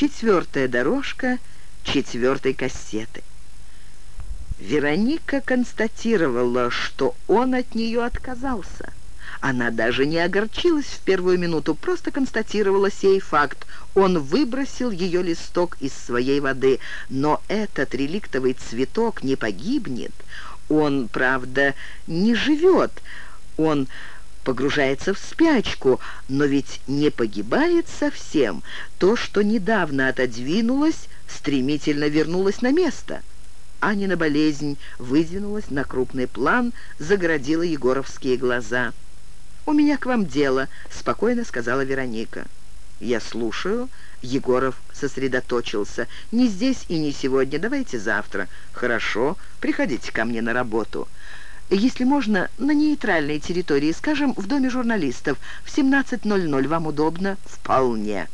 четвертая дорожка четвертой кассеты. Вероника констатировала, что он от нее отказался. Она даже не огорчилась в первую минуту, просто констатировала сей факт. Он выбросил ее листок из своей воды, но этот реликтовый цветок не погибнет. Он, правда, не живет, он погружается в спячку, но ведь не погибает совсем. То, что недавно отодвинулось, стремительно вернулось на место. Анина болезнь выдвинулась на крупный план, загородила егоровские глаза. «У меня к вам дело», — спокойно сказала Вероника. «Я слушаю». Егоров сосредоточился. «Не здесь и не сегодня. Давайте завтра». «Хорошо. Приходите ко мне на работу». «Если можно, на нейтральной территории, скажем, в доме журналистов. В 17.00 вам удобно?» «Вполне».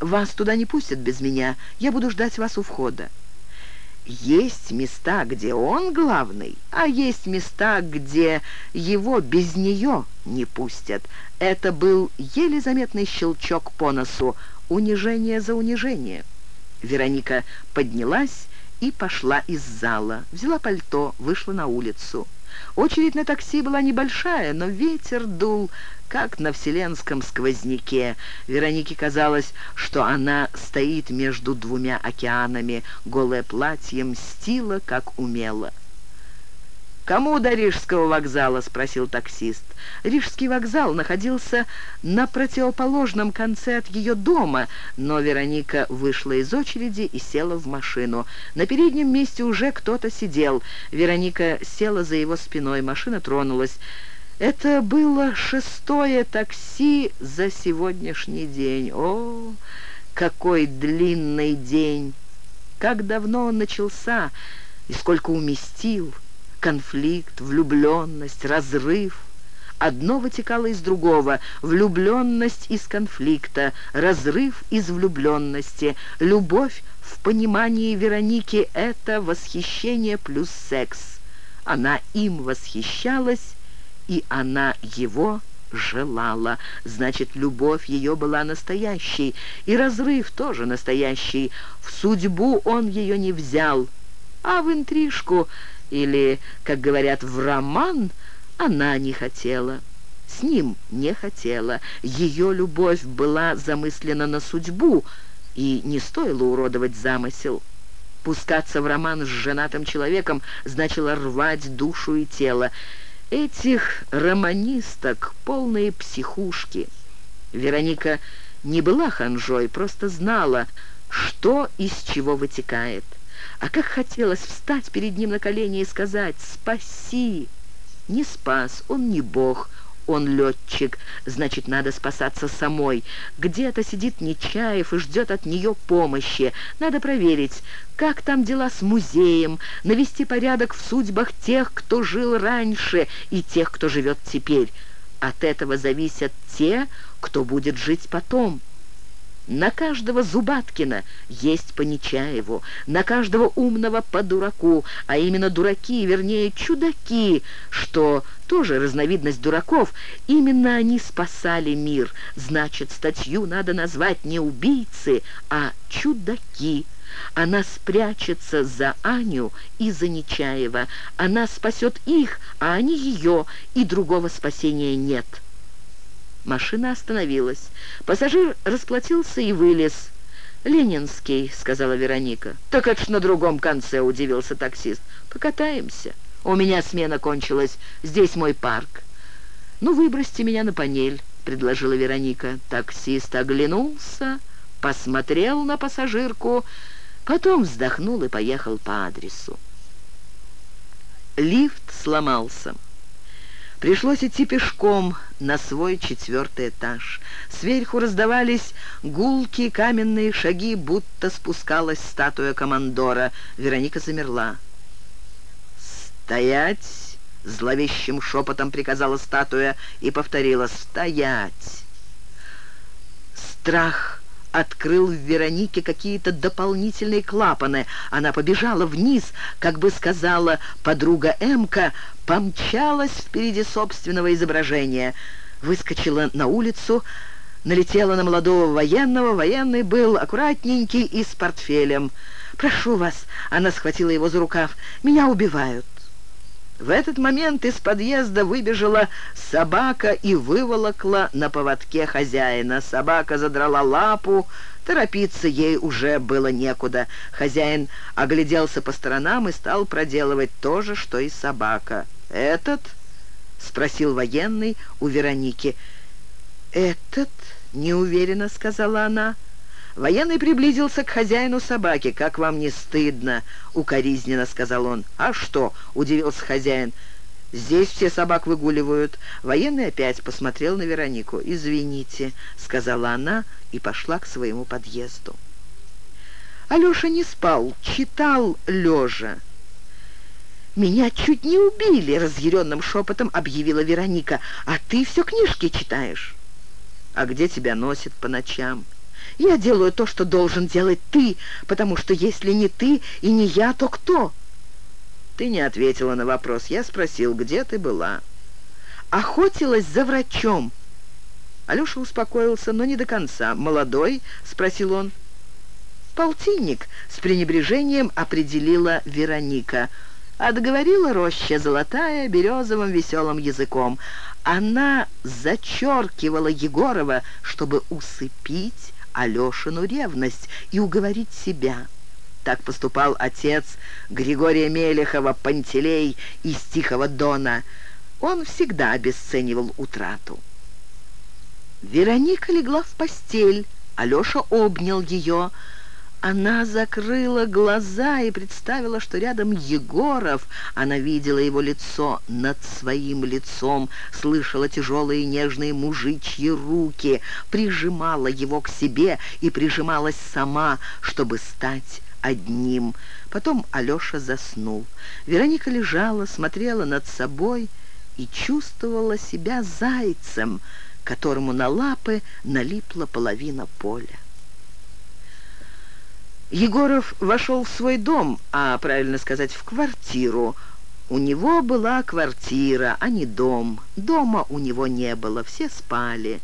«Вас туда не пустят без меня. Я буду ждать вас у входа». Есть места, где он главный, а есть места, где его без нее не пустят. Это был еле заметный щелчок по носу, унижение за унижение. Вероника поднялась и пошла из зала, взяла пальто, вышла на улицу. Очередь на такси была небольшая, но ветер дул, как на вселенском сквозняке. Веронике казалось, что она стоит между двумя океанами, голое платье мстило, как умело. «Кому до Рижского вокзала?» — спросил таксист. Рижский вокзал находился на противоположном конце от ее дома, но Вероника вышла из очереди и села в машину. На переднем месте уже кто-то сидел. Вероника села за его спиной, машина тронулась. Это было шестое такси за сегодняшний день. О, какой длинный день! Как давно он начался и сколько уместил! Конфликт, влюбленность, разрыв. Одно вытекало из другого. Влюбленность из конфликта, разрыв из влюбленности, любовь в понимании Вероники — это восхищение плюс секс. Она им восхищалась, и она его желала. Значит, любовь ее была настоящей, и разрыв тоже настоящий. В судьбу он ее не взял, а в интрижку или, как говорят, в роман, она не хотела. С ним не хотела. Ее любовь была замыслена на судьбу, и не стоило уродовать замысел. Пускаться в роман с женатым человеком значило рвать душу и тело. Этих романисток полные психушки. Вероника не была ханжой, просто знала, что из чего вытекает. А как хотелось встать перед ним на колени и сказать «Спаси!» Не спас, он не бог, он летчик, значит, надо спасаться самой. Где-то сидит Нечаев и ждет от нее помощи. Надо проверить, как там дела с музеем, навести порядок в судьбах тех, кто жил раньше, и тех, кто живет теперь. От этого зависят те, кто будет жить потом. На каждого Зубаткина есть по Нечаеву, на каждого умного по дураку, а именно дураки, вернее, чудаки, что тоже разновидность дураков, именно они спасали мир. Значит, статью надо назвать не убийцы, а чудаки. Она спрячется за Аню и за Нечаева. Она спасет их, а они ее, и другого спасения нет». Машина остановилась. Пассажир расплатился и вылез. «Ленинский», — сказала Вероника. «Так это ж на другом конце», — удивился таксист. «Покатаемся. У меня смена кончилась. Здесь мой парк». «Ну, выбросьте меня на панель», — предложила Вероника. Таксист оглянулся, посмотрел на пассажирку, потом вздохнул и поехал по адресу. Лифт сломался. Пришлось идти пешком на свой четвертый этаж. Сверху раздавались гулкие каменные шаги, будто спускалась статуя командора. Вероника замерла. «Стоять!» — зловещим шепотом приказала статуя и повторила «Стоять!». Страх открыл в Веронике какие-то дополнительные клапаны. Она побежала вниз, как бы сказала подруга Эмка, помчалась впереди собственного изображения. Выскочила на улицу, налетела на молодого военного. Военный был аккуратненький и с портфелем. «Прошу вас», — она схватила его за рукав, — «меня убивают». В этот момент из подъезда выбежала собака и выволокла на поводке хозяина. Собака задрала лапу, торопиться ей уже было некуда. Хозяин огляделся по сторонам и стал проделывать то же, что и собака. «Этот?» — спросил военный у Вероники. «Этот?» — неуверенно сказала она. Военный приблизился к хозяину собаки. «Как вам не стыдно?» — укоризненно сказал он. «А что?» — удивился хозяин. «Здесь все собак выгуливают». Военный опять посмотрел на Веронику. «Извините», — сказала она и пошла к своему подъезду. Алеша не спал, читал лежа. «Меня чуть не убили!» — разъяренным шепотом объявила Вероника. «А ты все книжки читаешь?» «А где тебя носит по ночам?» Я делаю то, что должен делать ты, потому что если не ты и не я, то кто?» «Ты не ответила на вопрос. Я спросил, где ты была?» «Охотилась за врачом». Алеша успокоился, но не до конца. «Молодой?» — спросил он. «Полтинник», — с пренебрежением определила Вероника. Отговорила роща золотая березовым веселым языком. Она зачеркивала Егорова, чтобы усыпить Алешину ревность и уговорить себя. Так поступал отец Григория Мелехова, Пантелей из Тихого Дона. Он всегда обесценивал утрату. Вероника легла в постель. Алеша обнял ее. Она закрыла глаза и представила, что рядом Егоров. Она видела его лицо над своим лицом, слышала тяжелые нежные мужичьи руки, прижимала его к себе и прижималась сама, чтобы стать одним. Потом Алеша заснул. Вероника лежала, смотрела над собой и чувствовала себя зайцем, которому на лапы налипла половина поля. Егоров вошел в свой дом, а, правильно сказать, в квартиру. У него была квартира, а не дом. Дома у него не было, все спали.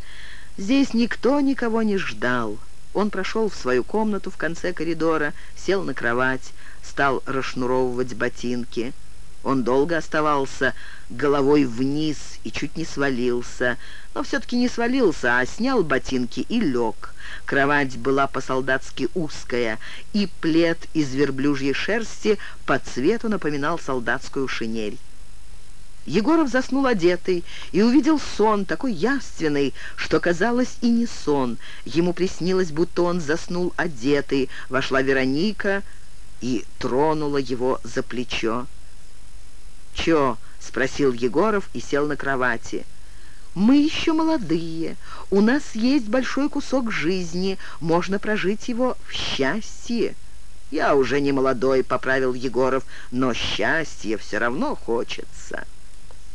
Здесь никто никого не ждал. Он прошел в свою комнату в конце коридора, сел на кровать, стал расшнуровывать ботинки. Он долго оставался головой вниз и чуть не свалился, но все-таки не свалился, а снял ботинки и лег. Кровать была по-солдатски узкая, и плед из верблюжьей шерсти по цвету напоминал солдатскую шинель. Егоров заснул одетый и увидел сон, такой явственный, что казалось и не сон. Ему приснилось, будто он заснул одетый. Вошла Вероника и тронула его за плечо. «Чё?» — спросил Егоров и сел на кровати. «Мы еще молодые, у нас есть большой кусок жизни, можно прожить его в счастье». «Я уже не молодой», — поправил Егоров, «но счастье все равно хочется».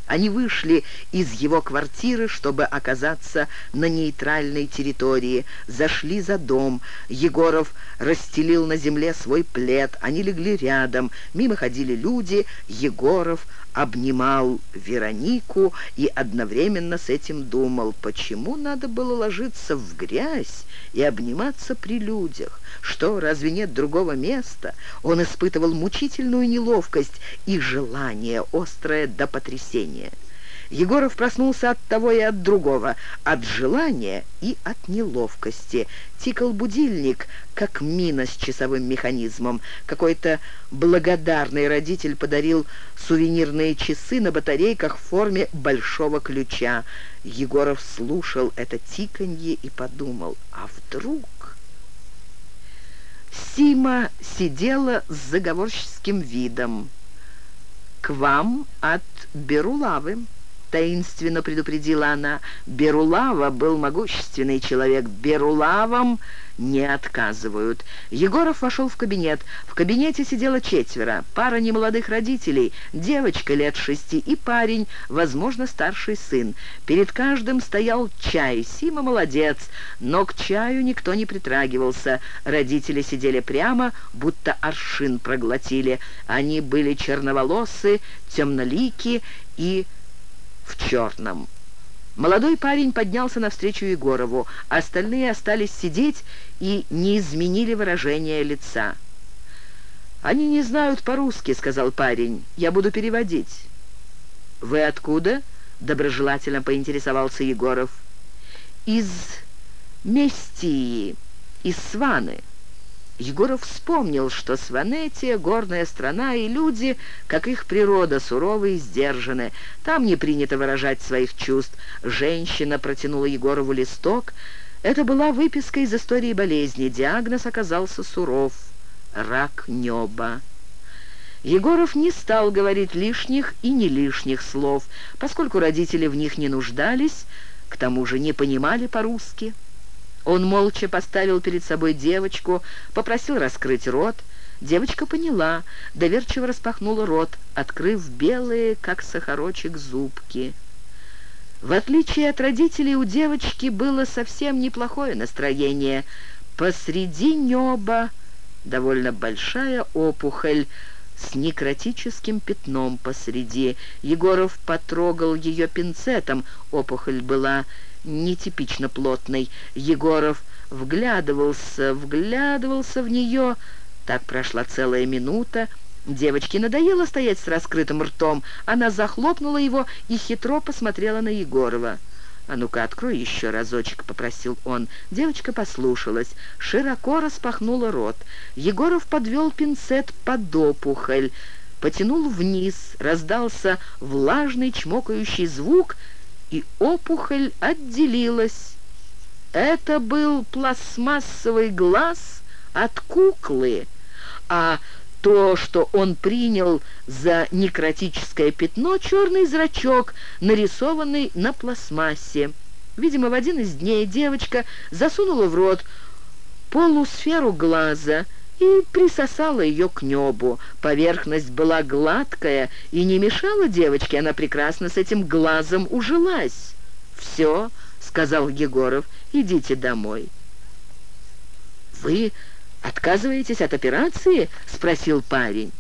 Они вышли из его квартиры, чтобы оказаться на нейтральной территории. Зашли за дом. Егоров расстелил на земле свой плед. Они легли рядом. Мимо ходили люди. Егоров обнимал Веронику и одновременно с этим думал, почему надо было ложиться в грязь и обниматься при людях. Что, разве нет другого места? Он испытывал мучительную неловкость и желание, острое до потрясения. Егоров проснулся от того и от другого, от желания и от неловкости. Тикал будильник, как мина с часовым механизмом. Какой-то благодарный родитель подарил сувенирные часы на батарейках в форме большого ключа. Егоров слушал это тиканье и подумал, а вдруг... Сима сидела с заговорческим видом. «К вам от Берулавы», — таинственно предупредила она. Берулава был могущественный человек. Берулавом не отказывают. Егоров вошел в кабинет. В кабинете сидело четверо. Пара немолодых родителей, девочка лет шести и парень, возможно, старший сын. Перед каждым стоял чай. Сима молодец, но к чаю никто не притрагивался. Родители сидели прямо, будто аршин проглотили. Они были черноволосы, темнолики и в черном. Молодой парень поднялся навстречу Егорову, остальные остались сидеть и не изменили выражение лица. «Они не знают по-русски», — сказал парень. «Я буду переводить». «Вы откуда?» — доброжелательно поинтересовался Егоров. «Из Местии, из Сваны». Егоров вспомнил, что Сванетия — горная страна, и люди, как их природа, суровы и сдержаны. Там не принято выражать своих чувств. Женщина протянула Егорову листок. Это была выписка из истории болезни. Диагноз оказался суров. Рак неба. Егоров не стал говорить лишних и не лишних слов, поскольку родители в них не нуждались, к тому же не понимали по-русски. Он молча поставил перед собой девочку, попросил раскрыть рот. Девочка поняла, доверчиво распахнула рот, открыв белые, как сахарочек, зубки. В отличие от родителей, у девочки было совсем неплохое настроение. Посреди неба довольно большая опухоль с некротическим пятном посреди. Егоров потрогал ее пинцетом. Опухоль была нетипично плотной. Егоров вглядывался, вглядывался в нее. Так прошла целая минута. Девочке надоело стоять с раскрытым ртом. Она захлопнула его и хитро посмотрела на Егорова. «А ну-ка, открой еще разочек», — попросил он. Девочка послушалась, широко распахнула рот. Егоров подвел пинцет под опухоль, потянул вниз, раздался влажный чмокающий звук — и опухоль отделилась. Это был пластмассовый глаз от куклы, а то, что он принял за некротическое пятно, черный зрачок, нарисованный на пластмассе. Видимо, в один из дней девочка засунула в рот полусферу глаза — и присосала ее к небу. Поверхность была гладкая и не мешала девочке, она прекрасно с этим глазом ужилась. «Все», — сказал Егоров, — «идите домой». «Вы отказываетесь от операции?» — спросил парень.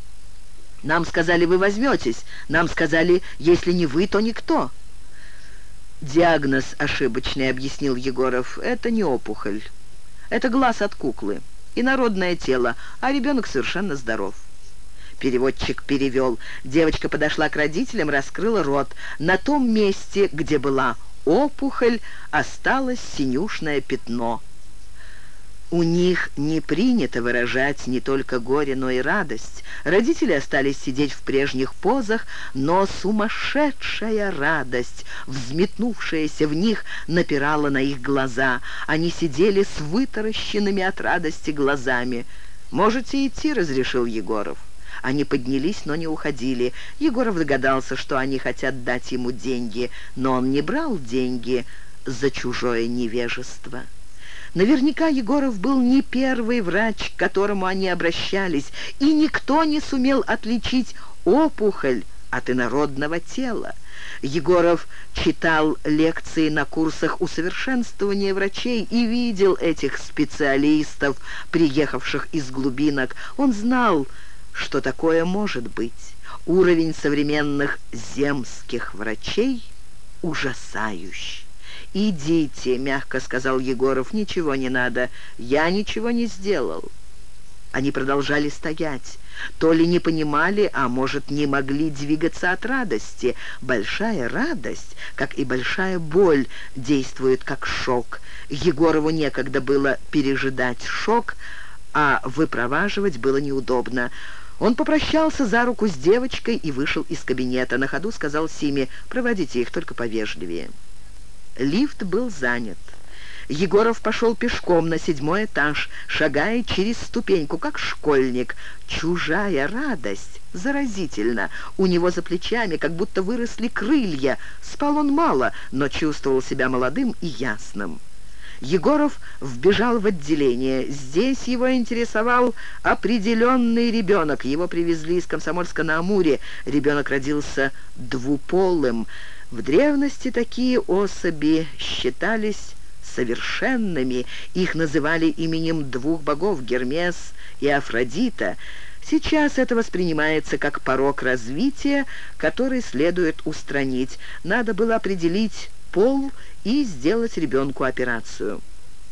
«Нам сказали, вы возьметесь. Нам сказали, если не вы, то никто». «Диагноз ошибочный», — объяснил Егоров. «Это не опухоль. Это глаз от куклы» инородное тело, а ребенок совершенно здоров. Переводчик перевел. Девочка подошла к родителям, раскрыла рот. На том месте, где была опухоль, осталось синюшное пятно – у них не принято выражать не только горе, но и радость. Родители остались сидеть в прежних позах, но сумасшедшая радость, взметнувшаяся в них, напирала на их глаза. Они сидели с вытаращенными от радости глазами. «Можете идти», — разрешил Егоров. Они поднялись, но не уходили. Егоров догадался, что они хотят дать ему деньги, но он не брал деньги за чужое невежество. Наверняка Егоров был не первый врач, к которому они обращались, и никто не сумел отличить опухоль от инородного тела. Егоров читал лекции на курсах усовершенствования врачей и видел этих специалистов, приехавших из глубинок. Он знал, что такое может быть. Уровень современных земских врачей ужасающий. «Идите», — мягко сказал Егоров, — «ничего не надо, я ничего не сделал». Они продолжали стоять. То ли не понимали, а может, не могли двигаться от радости. Большая радость, как и большая боль, действует как шок. Егорову некогда было пережидать шок, а выпроваживать было неудобно. Он попрощался за руку с девочкой и вышел из кабинета. На ходу сказал Симе, проводите их только повежливее. Лифт был занят. Егоров пошел пешком на седьмой этаж, шагая через ступеньку, как школьник. Чужая радость, заразительно. У него за плечами как будто выросли крылья. Спал он мало, но чувствовал себя молодым и ясным. Егоров вбежал в отделение. Здесь его интересовал определенный ребенок. Его привезли из Комсомольска на Амуре. Ребенок родился двуполым. В древности такие особи считались совершенными. Их называли именем двух богов Гермес и Афродита. Сейчас это воспринимается как порог развития, который следует устранить. Надо было определить пол и сделать ребенку операцию.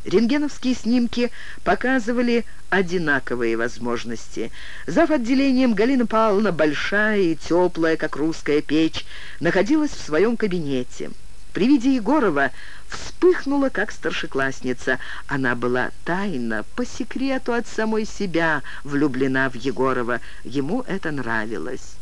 Рентгеновские снимки показывали одинаковые возможности. Зав. отделением Галина Павловна, большая и теплая, как русская печь, находилась в своем кабинете. При виде Егорова вспыхнула, как старшеклассница. Она была тайно, по секрету от самой себя, влюблена в Егорова. Ему это нравилось.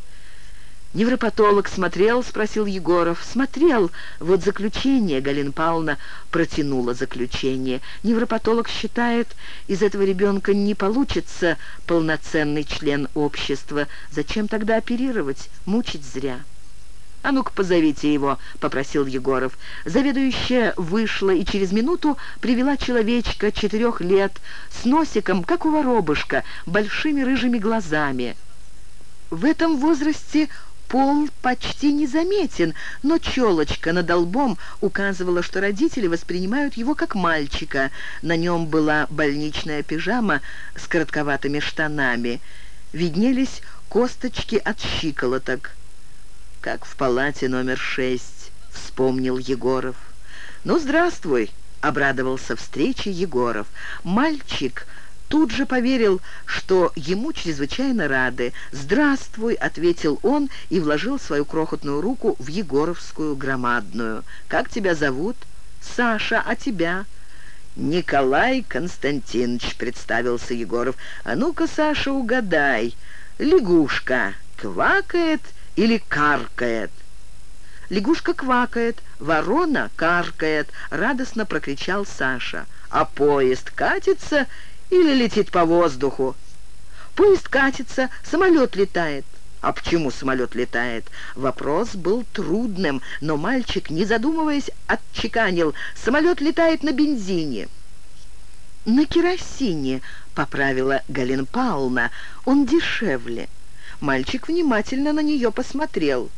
«Невропатолог смотрел?» — спросил Егоров. «Смотрел. Вот заключение». Галина Павловна протянула заключение. «Невропатолог считает, из этого ребенка не получится полноценный член общества. Зачем тогда оперировать? Мучить зря». «А ну-ка, позовите его», — попросил Егоров. Заведующая вышла и через минуту привела человечка четырех лет с носиком, как у воробушка, большими рыжими глазами. В этом возрасте Пол почти незаметен, но челочка над лбом указывала, что родители воспринимают его как мальчика. На нем была больничная пижама с коротковатыми штанами. Виднелись косточки от щиколоток. «Как в палате номер шесть», — вспомнил Егоров. «Ну, здравствуй», — обрадовался встрече Егоров. «Мальчик...» тут же поверил, что ему чрезвычайно рады. «Здравствуй», — ответил он и вложил свою крохотную руку в Егоровскую громадную. «Как тебя зовут?» «Саша, а тебя?» «Николай Константинович», — представился Егоров. «А ну-ка, Саша, угадай, лягушка квакает или каркает?» «Лягушка квакает, ворона каркает», — радостно прокричал Саша. «А поезд катится или летит по воздуху. Поезд катится, самолет летает. А почему самолет летает? Вопрос был трудным, но мальчик, не задумываясь, отчеканил. Самолет летает на бензине. «На керосине», — поправила Галина Павловна. «Он дешевле». Мальчик внимательно на нее посмотрел.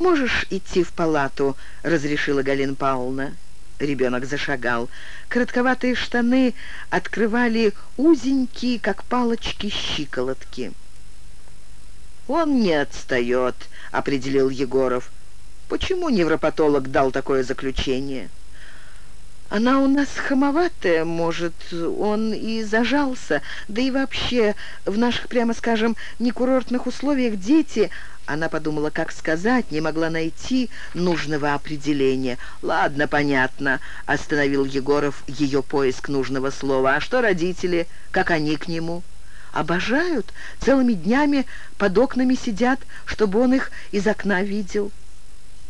«Можешь идти в палату», — разрешила Галина Павловна. Ребенок зашагал. Коротковатые штаны открывали узенькие, как палочки, щиколотки. «Он не отстает», — определил Егоров. «Почему невропатолог дал такое заключение?» «Она у нас хамоватая, может, он и зажался. Да и вообще, в наших, прямо скажем, некурортных условиях дети она подумала, как сказать, не могла найти нужного определения. «Ладно, понятно», — остановил Егоров ее поиск нужного слова. «А что родители? Как они к нему?» «Обожают. Целыми днями под окнами сидят, чтобы он их из окна видел».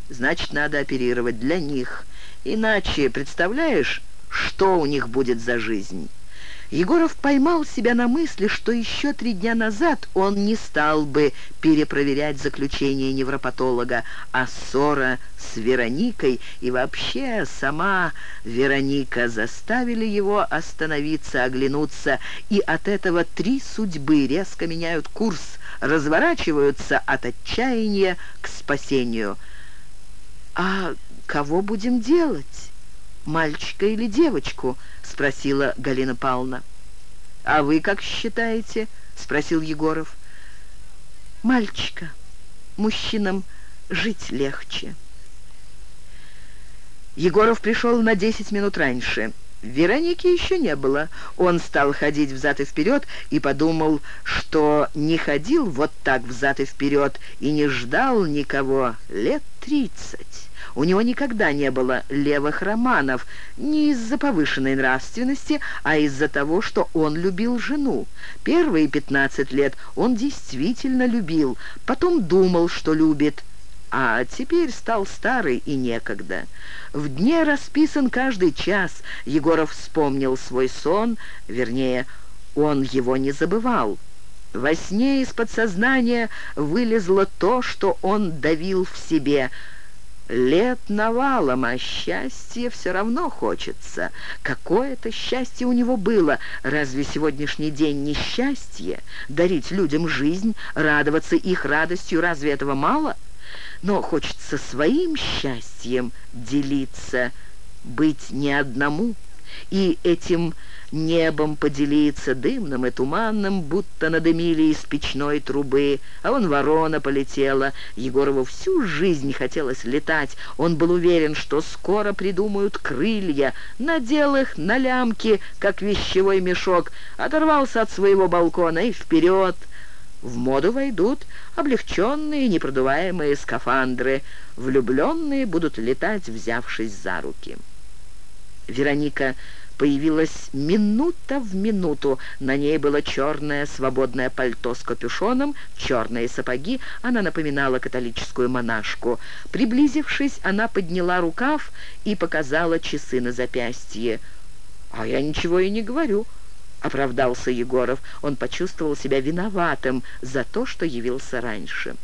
«Значит, надо оперировать для них. Иначе, представляешь, что у них будет за жизнь?» Егоров поймал себя на мысли, что еще три дня назад он не стал бы перепроверять заключение невропатолога, а ссора с Вероникой и вообще сама Вероника заставили его остановиться, оглянуться, и от этого три судьбы резко меняют курс, разворачиваются от отчаяния к спасению. «А кого будем делать?» мальчика или девочку?» — спросила Галина Павловна. «А вы как считаете?» — спросил Егоров. «Мальчика. Мужчинам жить легче». Егоров пришел на десять минут раньше. Вероники еще не было. Он стал ходить взад и вперед и подумал, что не ходил вот так взад и вперед и не ждал никого лет тридцать. У него никогда не было левых романов, не из-за повышенной нравственности, а из-за того, что он любил жену. Первые пятнадцать лет он действительно любил, потом думал, что любит, а теперь стал старый и некогда. В дне расписан каждый час. Егоров вспомнил свой сон, вернее, он его не забывал. Во сне из подсознания вылезло то, что он давил в себе – Лет навалом, а счастье все равно хочется. Какое-то счастье у него было. Разве сегодняшний день не счастье? Дарить людям жизнь, радоваться их радостью, разве этого мало? Но хочется своим счастьем делиться, быть не одному. и этим небом поделиться дымным и туманным, будто надымили из печной трубы, а он ворона полетела. Егорову всю жизнь хотелось летать. Он был уверен, что скоро придумают крылья, надел их на лямки, как вещевой мешок, оторвался от своего балкона и вперед. В моду войдут облегченные непродуваемые скафандры. Влюбленные будут летать, взявшись за руки. Вероника появилась минута в минуту. На ней было черное свободное пальто с капюшоном, черные сапоги. Она напоминала католическую монашку. Приблизившись, она подняла рукав и показала часы на запястье. «А я ничего и не говорю», — оправдался Егоров. Он почувствовал себя виноватым за то, что явился раньше.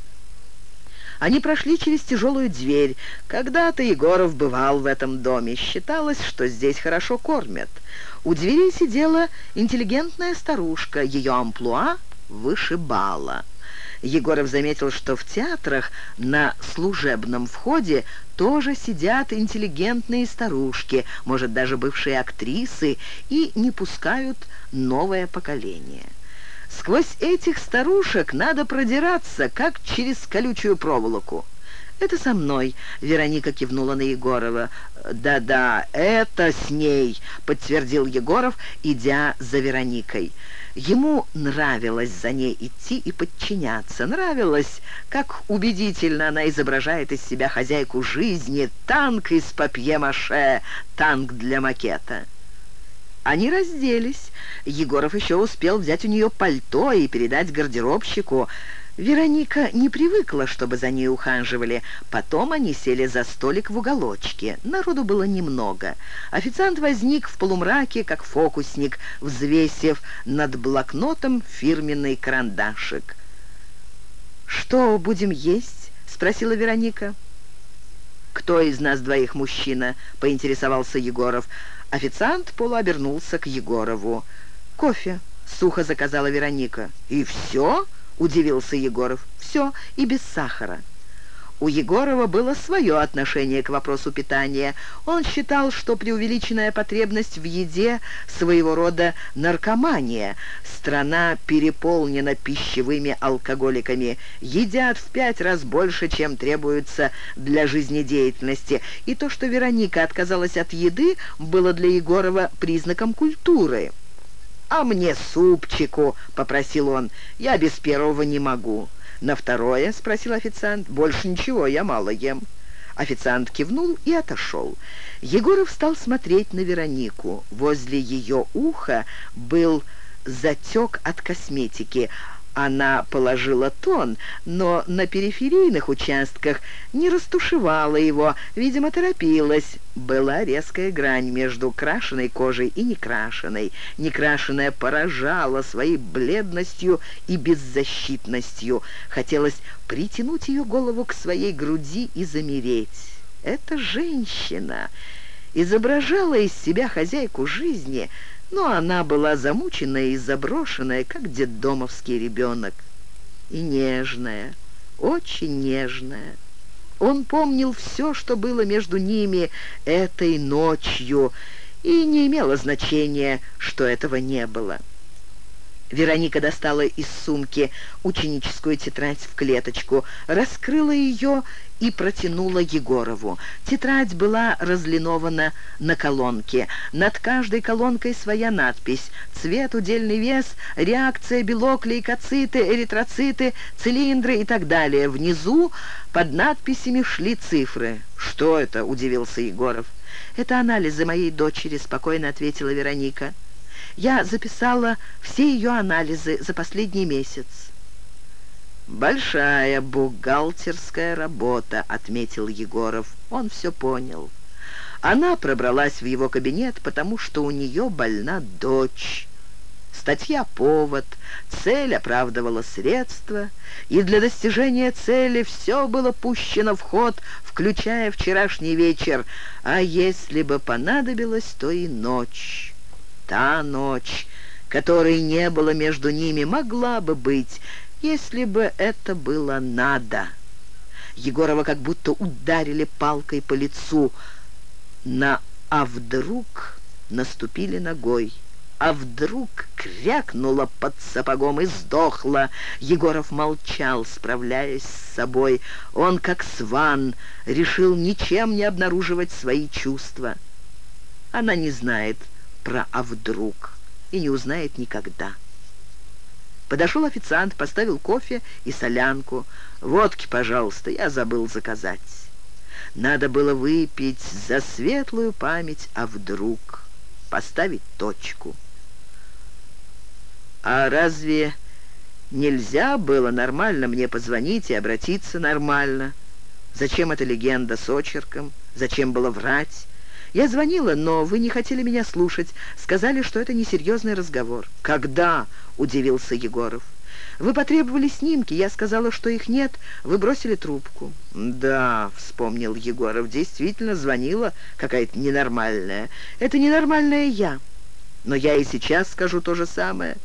Они прошли через тяжелую дверь. Когда-то Егоров бывал в этом доме. Считалось, что здесь хорошо кормят. У двери сидела интеллигентная старушка. Ее амплуа вышибала. Егоров заметил, что в театрах на служебном входе тоже сидят интеллигентные старушки, может, даже бывшие актрисы, и не пускают новое поколение. Сквозь этих старушек надо продираться, как через колючую проволоку. «Это со мной», — Вероника кивнула на Егорова. «Да-да, это с ней», — подтвердил Егоров, идя за Вероникой. Ему нравилось за ней идти и подчиняться. Нравилось, как убедительно она изображает из себя хозяйку жизни, танк из папье-маше, танк для макета. Они разделись. Егоров еще успел взять у нее пальто и передать гардеробщику. Вероника не привыкла, чтобы за ней ухаживали. Потом они сели за столик в уголочке. Народу было немного. Официант возник в полумраке, как фокусник, взвесив над блокнотом фирменный карандашик. «Что будем есть?» — спросила Вероника. «Кто из нас двоих мужчина?» — поинтересовался Егоров. Официант полуобернулся к Егорову. «Кофе», — сухо заказала Вероника. «И все?» — удивился Егоров. «Все, и без сахара». У Егорова было свое отношение к вопросу питания. Он считал, что преувеличенная потребность в еде – своего рода наркомания. Страна переполнена пищевыми алкоголиками. Едят в пять раз больше, чем требуется для жизнедеятельности. И то, что Вероника отказалась от еды, было для Егорова признаком культуры. «А мне супчику», — попросил он, — «я без первого не могу». «На второе?» — спросил официант. «Больше ничего, я мало ем». Официант кивнул и отошел. Егоров стал смотреть на Веронику. Возле ее уха был затек от косметики, она положила тон, но на периферийных участках не растушевала его, видимо, торопилась. Была резкая грань между крашеной кожей и некрашенной. Некрашенная поражала своей бледностью и беззащитностью. Хотелось притянуть ее голову к своей груди и замереть. «Это женщина!» изображала из себя хозяйку жизни – но она была замученная и заброшенная, как детдомовский ребенок. И нежная, очень нежная. Он помнил все, что было между ними этой ночью, и не имело значения, что этого не было. Вероника достала из сумки ученическую тетрадь в клеточку, раскрыла ее и протянула Егорову. Тетрадь была разлинована на колонке. Над каждой колонкой своя надпись. Цвет, удельный вес, реакция, белок, лейкоциты, эритроциты, цилиндры и так далее. Внизу под надписями шли цифры. «Что это?» – удивился Егоров. «Это анализы моей дочери», – спокойно ответила Вероника. Я записала все ее анализы за последний месяц. «Большая бухгалтерская работа», — отметил Егоров. Он все понял. Она пробралась в его кабинет, потому что у нее больна дочь. Статья «Повод», цель оправдывала средства, и для достижения цели все было пущено в ход, включая вчерашний вечер, а если бы понадобилось, то и ночь. Та ночь, которой не было между ними, могла бы быть, если бы это было надо. Егорова как будто ударили палкой по лицу. На «а вдруг» наступили ногой. А вдруг крякнула под сапогом и сдохла. Егоров молчал, справляясь с собой. Он, как сван, решил ничем не обнаруживать свои чувства. Она не знает про «а вдруг» и не узнает никогда. Подошел официант, поставил кофе и солянку. «Водки, пожалуйста, я забыл заказать». Надо было выпить за светлую память, а вдруг поставить точку. А разве нельзя было нормально мне позвонить и обратиться нормально? Зачем эта легенда с очерком? Зачем было врать? Я звонила, но вы не хотели меня слушать. Сказали, что это несерьезный разговор. «Когда?» — удивился Егоров. «Вы потребовали снимки. Я сказала, что их нет. Вы бросили трубку». «Да», — вспомнил Егоров, — «действительно звонила какая-то ненормальная. Это ненормальная я. Но я и сейчас скажу то же самое».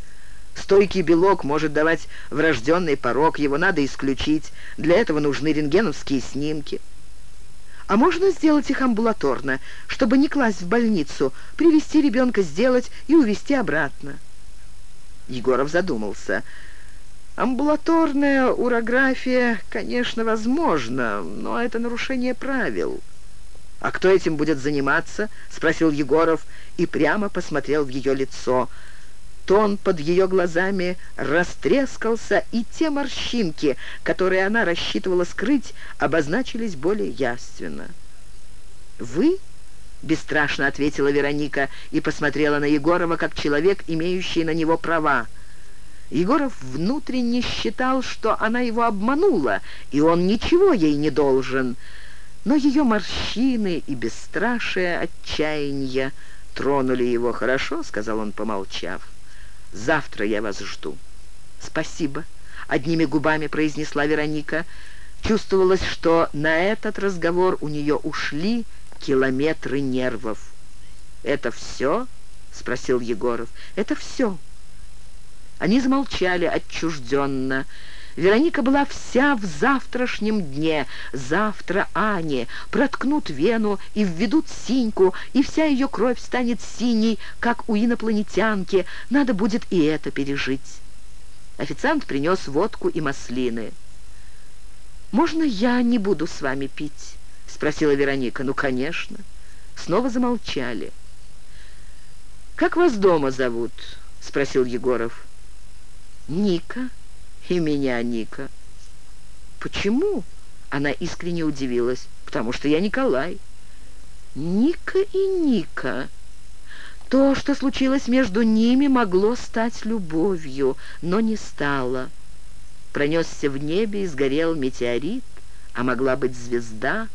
Стойкий белок может давать врожденный порог, его надо исключить. Для этого нужны рентгеновские снимки. А можно сделать их амбулаторно, чтобы не класть в больницу, привести ребенка сделать и увезти обратно?» Егоров задумался. «Амбулаторная урография, конечно, возможно, но это нарушение правил». «А кто этим будет заниматься?» — спросил Егоров и прямо посмотрел в ее лицо — Тон под ее глазами растрескался, и те морщинки, которые она рассчитывала скрыть, обозначились более явственно. «Вы?» — бесстрашно ответила Вероника и посмотрела на Егорова, как человек, имеющий на него права. Егоров внутренне считал, что она его обманула, и он ничего ей не должен. Но ее морщины и бесстрашие отчаяния тронули его. «Хорошо», — сказал он, помолчав. Завтра я вас жду». «Спасибо», — одними губами произнесла Вероника. Чувствовалось, что на этот разговор у нее ушли километры нервов. «Это все?» — спросил Егоров. «Это все». Они замолчали отчужденно. Вероника была вся в завтрашнем дне. Завтра Ане проткнут вену и введут синьку, и вся ее кровь станет синей, как у инопланетянки. Надо будет и это пережить. Официант принес водку и маслины. «Можно я не буду с вами пить?» — спросила Вероника. «Ну, конечно». Снова замолчали. «Как вас дома зовут?» — спросил Егоров. «Ника» и меня, Ника». «Почему?» — она искренне удивилась. «Потому что я Николай». «Ника и Ника». То, что случилось между ними, могло стать любовью, но не стало. Пронесся в небе и сгорел метеорит, а могла быть звезда.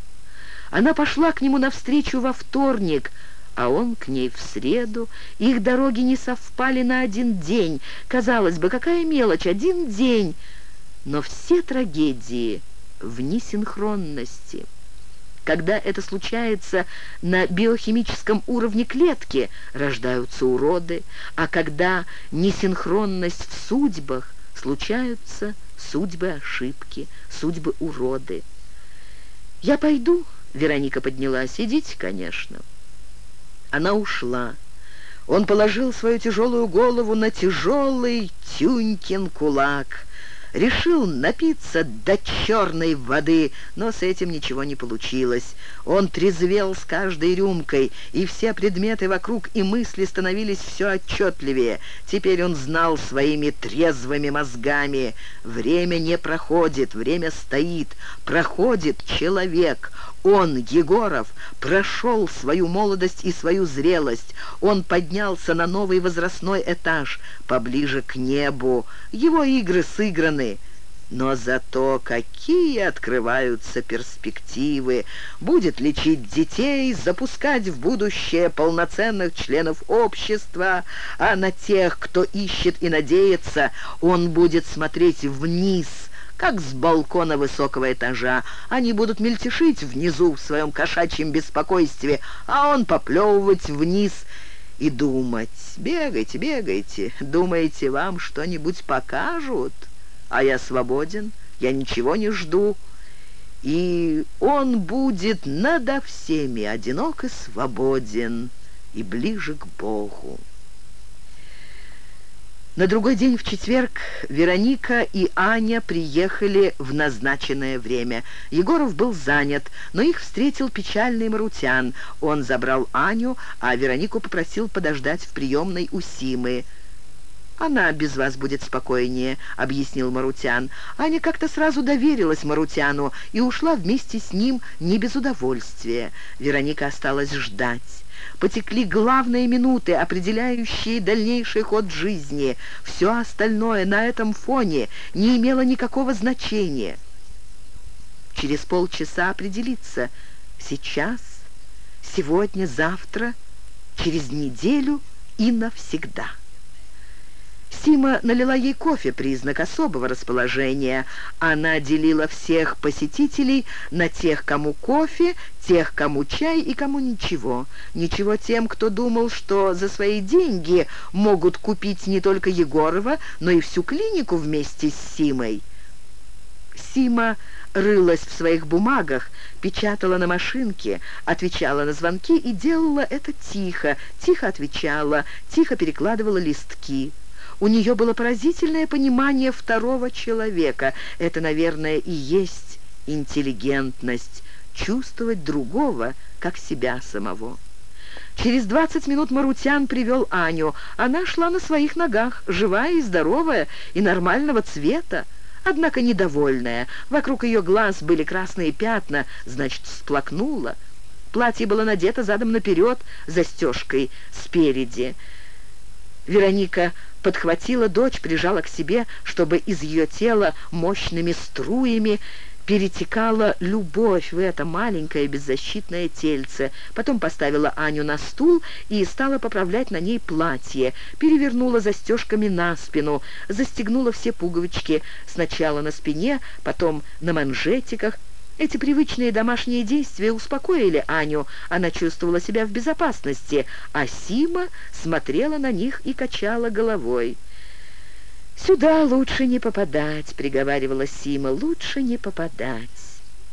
Она пошла к нему навстречу во вторник — а он к ней в среду. Их дороги не совпали на один день. Казалось бы, какая мелочь, один день. Но все трагедии в несинхронности. Когда это случается на биохимическом уровне клетки, рождаются уроды, а когда несинхронность в судьбах, случаются судьбы ошибки, судьбы уроды. «Я пойду», — Вероника поднялась, — «идите, конечно». Она ушла. Он положил свою тяжелую голову на тяжелый Тюнькин кулак. Решил напиться до черной воды, но с этим ничего не получилось. Он трезвел с каждой рюмкой, и все предметы вокруг и мысли становились все отчетливее. Теперь он знал своими трезвыми мозгами. Время не проходит, время стоит. Проходит человек. Он, Егоров, прошел свою молодость и свою зрелость. Он поднялся на новый возрастной этаж, поближе к небу. Его игры сыграны. Но зато какие открываются перспективы! Будет лечить детей, запускать в будущее полноценных членов общества, а на тех, кто ищет и надеется, он будет смотреть вниз – как с балкона высокого этажа. Они будут мельтешить внизу в своем кошачьем беспокойстве, а он поплевывать вниз и думать. Бегайте, бегайте, думаете, вам что-нибудь покажут? А я свободен, я ничего не жду. И он будет надо всеми одинок и свободен, и ближе к Богу. На другой день, в четверг, Вероника и Аня приехали в назначенное время. Егоров был занят, но их встретил печальный Марутян. Он забрал Аню, а Веронику попросил подождать в приемной у Симы. «Она без вас будет спокойнее», — объяснил Марутян. Аня как-то сразу доверилась Марутяну и ушла вместе с ним не без удовольствия. Вероника осталась ждать. Потекли главные минуты, определяющие дальнейший ход жизни. Все остальное на этом фоне не имело никакого значения. Через полчаса определиться сейчас, сегодня, завтра, через неделю и навсегда. Сима налила ей кофе, признак особого расположения. Она делила всех посетителей на тех, кому кофе, тех, кому чай и кому ничего. Ничего тем, кто думал, что за свои деньги могут купить не только Егорова, но и всю клинику вместе с Симой. Сима рылась в своих бумагах, печатала на машинке, отвечала на звонки и делала это тихо, тихо отвечала, тихо перекладывала листки. У нее было поразительное понимание второго человека. Это, наверное, и есть интеллигентность — чувствовать другого, как себя самого. Через 20 минут Марутян привел Аню. Она шла на своих ногах, живая и здоровая, и нормального цвета. Однако недовольная. Вокруг ее глаз были красные пятна, значит, всплакнула. Платье было надето задом наперед, застежкой спереди. Вероника подхватила дочь, прижала к себе, чтобы из ее тела мощными струями перетекала любовь в это маленькое беззащитное тельце. Потом поставила Аню на стул и стала поправлять на ней платье, перевернула застежками на спину, застегнула все пуговички сначала на спине, потом на манжетиках, эти привычные домашние действия успокоили Аню. Она чувствовала себя в безопасности, а Сима смотрела на них и качала головой. «Сюда лучше не попадать», — приговаривала Сима, — «лучше не попадать».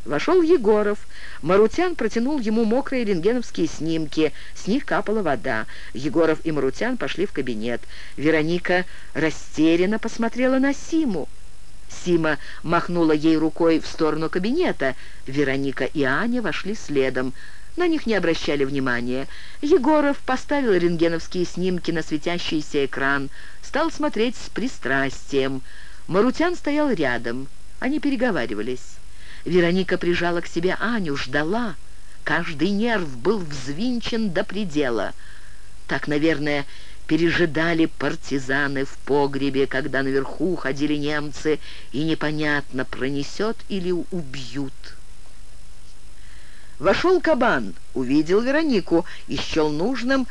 Вошел Егоров. Марутян протянул ему мокрые рентгеновские снимки. С них капала вода. Егоров и Марутян пошли в кабинет. Вероника растерянно посмотрела на Симу. Сима махнула ей рукой в сторону кабинета. Вероника и Аня вошли следом. На них не обращали внимания. Егоров поставил рентгеновские снимки на светящийся экран, стал смотреть с пристрастием. Марутян стоял рядом. Они переговаривались. Вероника прижала к себе Аню, ждала. Каждый нерв был взвинчен до предела. Так, наверное, пережидали партизаны в погребе, когда наверху ходили немцы, и непонятно, пронесет или убьют. Вошел кабан, увидел Веронику и счел нужным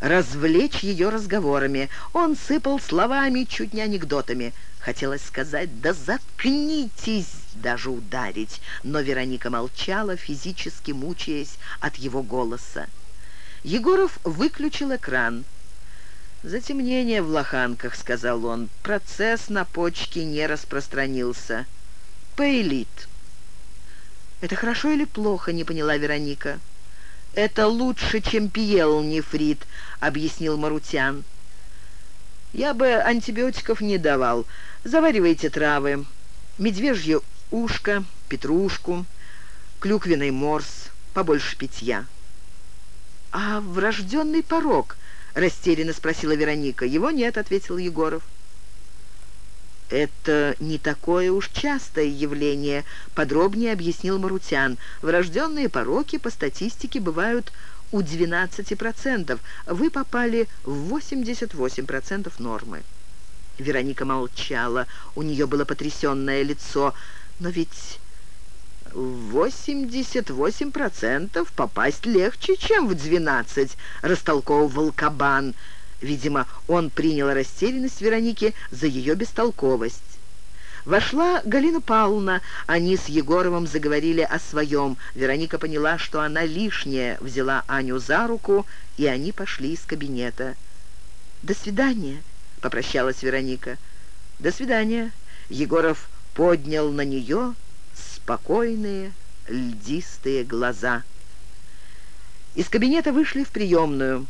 развлечь ее разговорами. Он сыпал словами, чуть не анекдотами. Хотелось сказать «да заткнитесь», даже ударить, но Вероника молчала, физически мучаясь от его голоса. Егоров выключил экран. «Затемнение в лоханках», — сказал он. «Процесс на почке не распространился. Пейлит». «Это хорошо или плохо?» — не поняла Вероника. «Это лучше, чем пиел-нефрит», — объяснил Марутян. «Я бы антибиотиков не давал. Заваривайте травы. Медвежье ушко, петрушку, клюквенный морс, побольше питья». «А врожденный порог?» Растерянно спросила Вероника. «Его нет», — ответил Егоров. «Это не такое уж частое явление», — подробнее объяснил Марутян. «Врожденные пороки по статистике бывают у 12%. Вы попали в 88% нормы». Вероника молчала. У нее было потрясенное лицо. «Но ведь 88% попасть легче, чем в 12, растолковывал кабан. Видимо, он принял растерянность Вероники за ее бестолковость. Вошла Галина Павловна. Они с Егоровым заговорили о своем. Вероника поняла, что она лишняя, взяла Аню за руку, и они пошли из кабинета. «До свидания», — попрощалась Вероника. «До свидания». Егоров поднял на нее спокойные, льдистые глаза. Из кабинета вышли в приемную.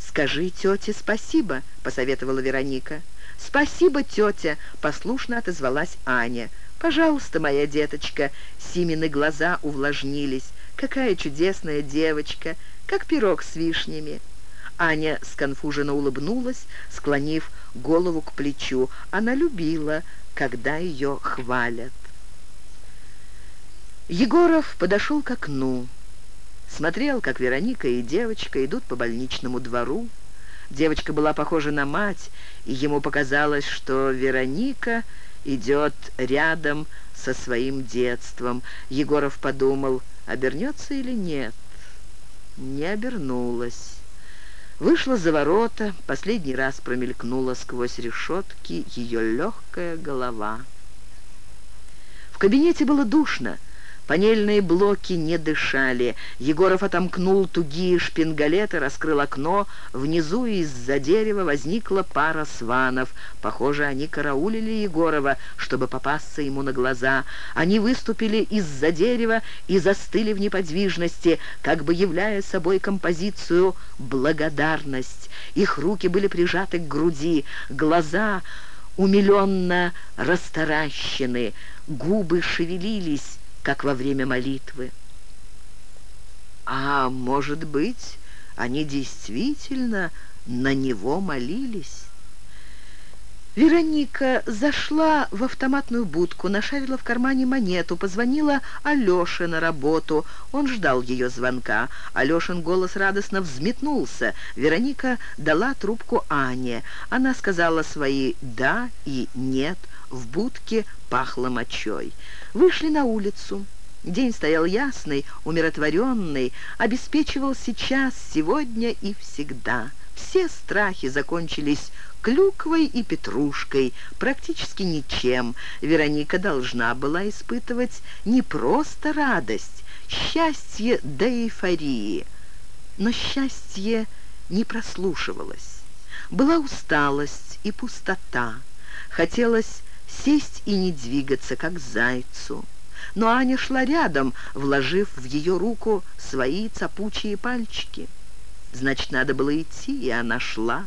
«Скажи тете спасибо», — посоветовала Вероника. «Спасибо, тетя», — послушно отозвалась Аня. «Пожалуйста, моя деточка». Симины глаза увлажнились. «Какая чудесная девочка, как пирог с вишнями». Аня сконфуженно улыбнулась, склонив голову к плечу. Она любила, когда ее хвалят. Егоров подошел к окну. Смотрел, как Вероника и девочка идут по больничному двору. Девочка была похожа на мать, и ему показалось, что Вероника идет рядом со своим детством. Егоров подумал, обернется или нет. Не обернулась. Вышла за ворота, последний раз промелькнула сквозь решетки ее легкая голова. В кабинете было душно. Панельные блоки не дышали. Егоров отомкнул тугие шпингалеты, раскрыл окно. Внизу из-за дерева возникла пара сванов. Похоже, они караулили Егорова, чтобы попасться ему на глаза. Они выступили из-за дерева и застыли в неподвижности, как бы являя собой композицию «благодарность». Их руки были прижаты к груди, глаза умиленно растаращены, губы шевелились, как во время молитвы. А может быть, они действительно на него молились? Вероника зашла в автоматную будку, нашарила в кармане монету, позвонила Алёше на работу. Он ждал ее звонка. Алёшин голос радостно взметнулся. Вероника дала трубку Ане. Она сказала свои «да» и «нет». В будке пахло мочой. Вышли на улицу. День стоял ясный, умиротворенный, обеспечивал сейчас, сегодня и всегда. Все страхи закончились клюквой и петрушкой, практически ничем. Вероника должна была испытывать не просто радость, счастье до эйфории. Но счастье не прослушивалось. Была усталость и пустота. Хотелось сесть и не двигаться, как зайцу. Но Аня шла рядом, вложив в ее руку свои цапучие пальчики. Значит, надо было идти, и она шла.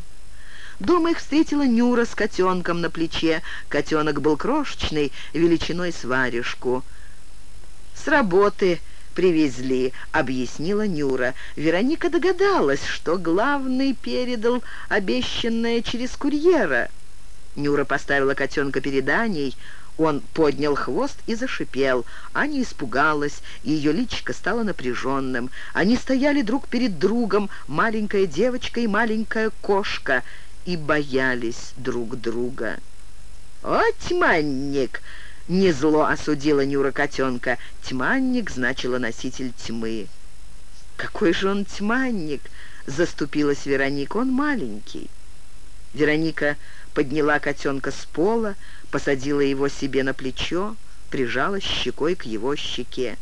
Дома их встретила Нюра с котенком на плече. Котенок был крошечный, величиной с варежку. «С работы привезли», — объяснила Нюра. Вероника догадалась, что главный передал обещанное через курьера — Нюра поставила котенка перед Аней, он поднял хвост и зашипел. Аня испугалась, и ее личико стало напряженным. Они стояли друг перед другом, маленькая девочка и маленькая кошка, и боялись друг друга. «О, тьманник!» — не зло осудила Нюра котенка. «Тьманник» значило носитель тьмы. «Какой же он тьманник!» — заступилась Вероника. «Он маленький». Вероника подняла котенка с пола, посадила его себе на плечо, прижала щекой к его щеке.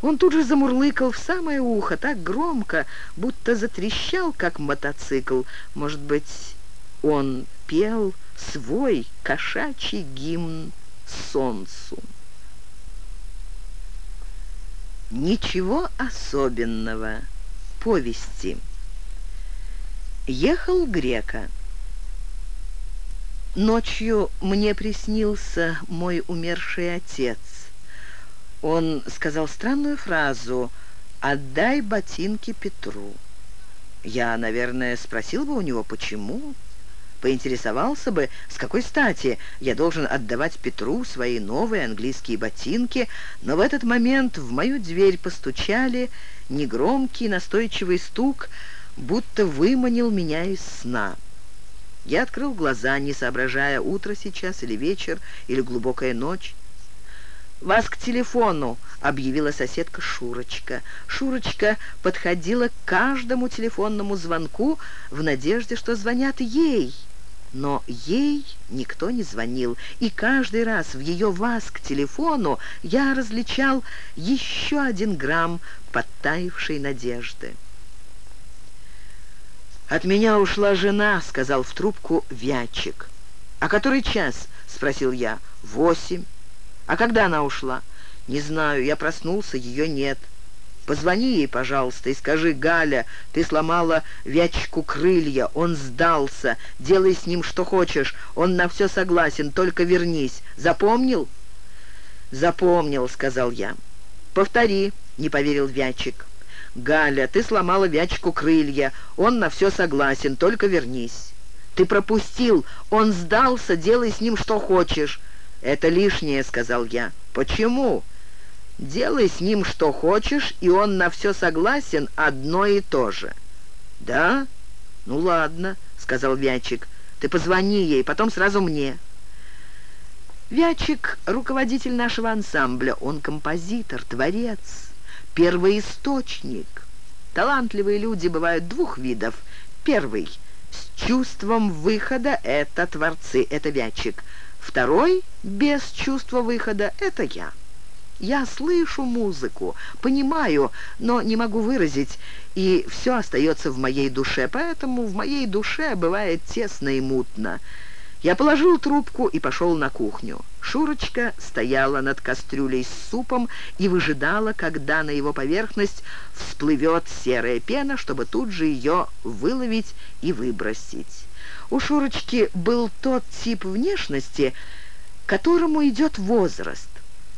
Он тут же замурлыкал в самое ухо, так громко, будто затрещал, как мотоцикл. Может быть, он пел свой кошачий гимн солнцу. Ничего особенного. Повести. Ехал грека. Ночью мне приснился мой умерший отец. Он сказал странную фразу «Отдай ботинки Петру». Я, наверное, спросил бы у него, почему. Поинтересовался бы, с какой стати я должен отдавать Петру свои новые английские ботинки, но в этот момент в мою дверь постучали негромкий настойчивый стук, будто выманил меня из сна. Я открыл глаза, не соображая, утро сейчас или вечер, или глубокая ночь. «Вас к телефону!» — объявила соседка Шурочка. Шурочка подходила к каждому телефонному звонку в надежде, что звонят ей. Но ей никто не звонил, и каждый раз в ее «вас» к телефону я различал еще один грамм подтаившей надежды. «От меня ушла жена», — сказал в трубку Вячик. «А который час?» — спросил я. «Восемь». «А когда она ушла?» «Не знаю, я проснулся, ее нет». Позвони ей, пожалуйста, и скажи, Галя, ты сломала Вячку крылья, он сдался, делай с ним что хочешь, он на все согласен, только вернись. Запомнил?» «Запомнил», — сказал я. «Повтори», — не поверил Вячик. «Галя, ты сломала Вячку крылья, он на все согласен, только вернись». «Ты пропустил, он сдался, делай с ним что хочешь». «Это лишнее», — сказал я. «Почему?» Делай с ним что хочешь, и он на все согласен, одно и то же». «Да? Ну ладно», — сказал Вячик. «Ты позвони ей, потом сразу мне». Вячик — руководитель нашего ансамбля. Он композитор, творец, первоисточник. Талантливые люди бывают двух видов. Первый — с чувством выхода — это творцы, это Вячик. Второй — без чувства выхода — это я. Я слышу музыку, понимаю, но не могу выразить, и все остается в моей душе, поэтому в моей душе бывает тесно и мутно. Я положил трубку и пошел на кухню. Шурочка стояла над кастрюлей с супом и выжидала, когда на его поверхность всплывет серая пена, чтобы тут же ее выловить и выбросить. У Шурочки был тот тип внешности, которому идет возраст.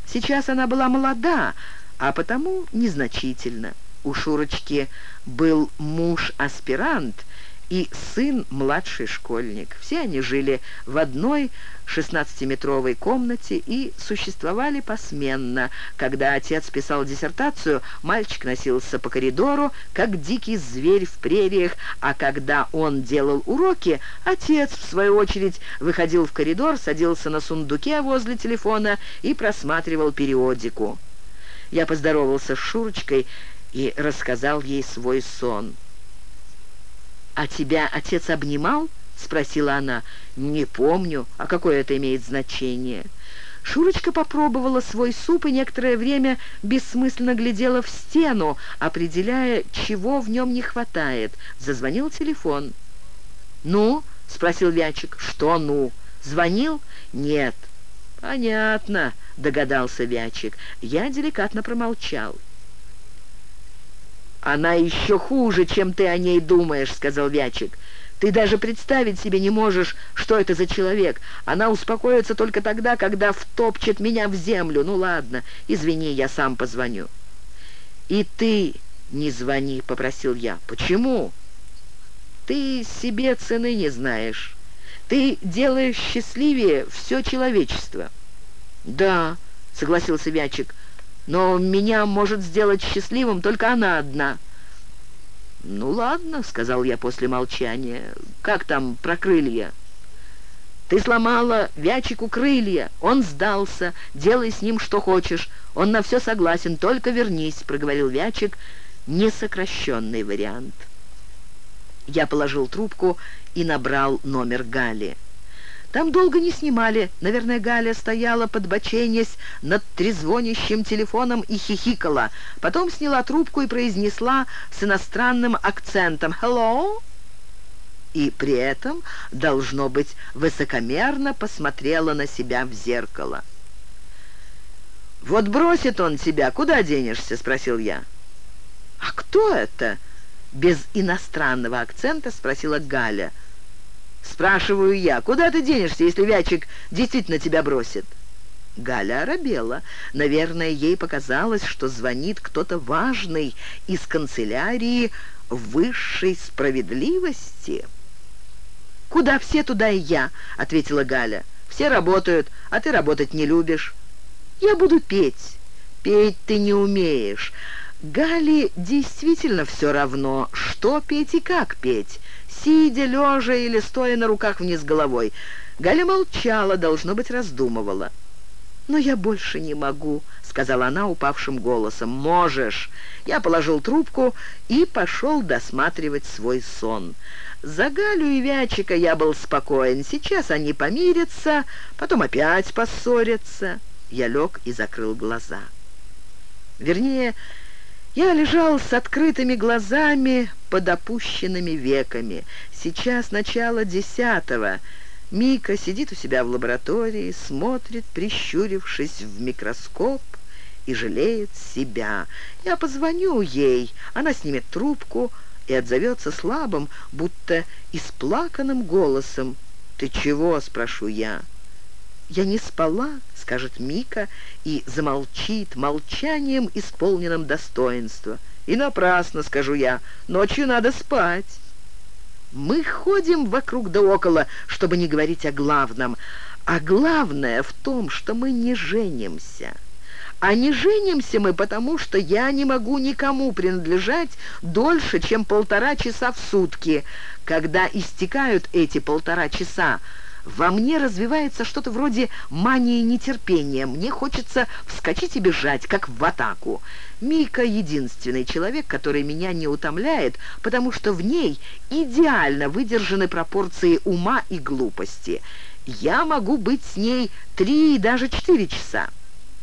Сейчас она была молода, а потому незначительно. У Шурочки был муж-аспирант и сын младший школьник. Все они жили в одной шестнадцатиметровой комнате и существовали посменно. Когда отец писал диссертацию, мальчик носился по коридору, как дикий зверь в прериях, а когда он делал уроки, отец, в свою очередь, выходил в коридор, садился на сундуке возле телефона и просматривал периодику. Я поздоровался с Шурочкой и рассказал ей свой сон. «А тебя отец обнимал?» — спросила она. «Не помню. А какое это имеет значение?» Шурочка попробовала свой суп и некоторое время бессмысленно глядела в стену, определяя, чего в нем не хватает. Зазвонил телефон. «Ну?» — спросил Вячик. «Что «ну»? Звонил?» «Нет». «Понятно», — догадался Вячик. Я деликатно промолчал. «Она еще хуже, чем ты о ней думаешь», — сказал Вячик. «Ты даже представить себе не можешь, что это за человек. Она успокоится только тогда, когда втопчет меня в землю. Ну ладно, извини, я сам позвоню». «И ты не звони», — попросил я. «Почему?» «Ты себе цены не знаешь. Ты делаешь счастливее все человечество». «Да», — согласился Вячик, — но меня может сделать счастливым только она одна». «Ну ладно», — сказал я после молчания. «Как там про крылья?» «Ты сломала Вячику крылья. Он сдался. Делай с ним что хочешь. Он на все согласен. Только вернись», — проговорил Вячик. Несокращенный вариант. Я положил трубку и набрал номер Гали. Там долго не снимали. Наверное, Галя стояла, подбоченясь над трезвонящим телефоном и хихикала. Потом сняла трубку и произнесла с иностранным акцентом «Hello?» и при этом, должно быть, высокомерно посмотрела на себя в зеркало. «Вот бросит он тебя, куда денешься?» — спросил я. «А кто это?» — без иностранного акцента спросила Галя — Спрашиваю я, куда ты денешься, если Вячик действительно тебя бросит?» Галя оробела. Наверное, ей показалось, что звонит кто-то важный из канцелярии высшей справедливости. «Куда все, туда и я», — ответила Галя. «Все работают, а ты работать не любишь». «Я буду петь». «Петь ты не умеешь». Гале действительно все равно, что петь и как петь сидя, лежа или стоя на руках вниз головой. Галя молчала, должно быть, раздумывала. «Но я больше не могу», — сказала она упавшим голосом. «Можешь». Я положил трубку и пошел досматривать свой сон. За Галю и Вячика я был спокоен. Сейчас они помирятся, потом опять поссорятся. Я лег и закрыл глаза. Вернее, я лежал с открытыми глазами под опущенными веками. Сейчас начало десятого. Мика сидит у себя в лаборатории, смотрит, прищурившись в микроскоп, и жалеет себя. Я позвоню ей, она снимет трубку и отзовется слабым, будто исплаканным голосом. «Ты чего?» — спрошу я. «Я не спала», — скажет Мика, и замолчит молчанием, исполненным достоинства. «И напрасно», — скажу я, — «ночью надо спать». Мы ходим вокруг да около, чтобы не говорить о главном. А главное в том, что мы не женимся. А не женимся мы потому, что я не могу никому принадлежать дольше, чем полтора часа в сутки. Когда истекают эти полтора часа, во мне развивается что-то вроде мании нетерпения. Мне хочется вскочить и бежать, как в атаку. Мика — единственный человек, который меня не утомляет, потому что в ней идеально выдержаны пропорции ума и глупости. Я могу быть с ней три и даже четыре часа.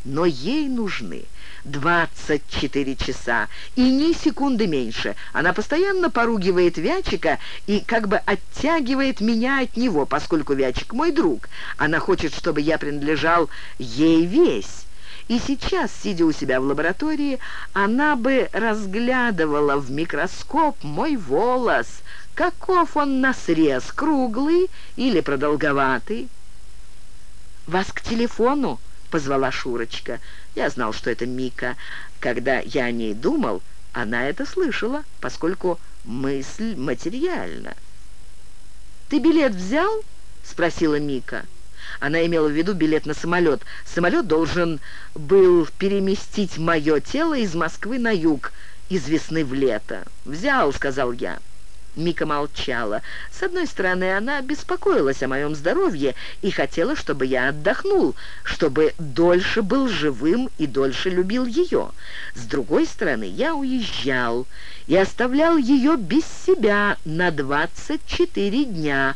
Но ей нужны 24 часа и ни секунды меньше. Она постоянно поругивает Вячика и как бы оттягивает меня от него, поскольку Вячик мой друг. Она хочет, чтобы я принадлежал ей весь. И сейчас, сидя у себя в лаборатории, она бы разглядывала в микроскоп мой волос. Каков он на срез, круглый или продолговатый? «Вас к телефону?» — позвала Шурочка. Я знал, что это Мика. Когда я о ней думал, она это слышала, поскольку мысль материальна. «Ты билет взял?» — спросила Мика. Она имела в виду билет на самолет. Самолет должен был переместить мое тело из Москвы на юг, из весны в лето. «Взял», — сказал я. Мика молчала. С одной стороны, она беспокоилась о моем здоровье и хотела, чтобы я отдохнул, чтобы дольше был живым и дольше любил ее. С другой стороны, я уезжал и оставлял ее без себя на 24 дня,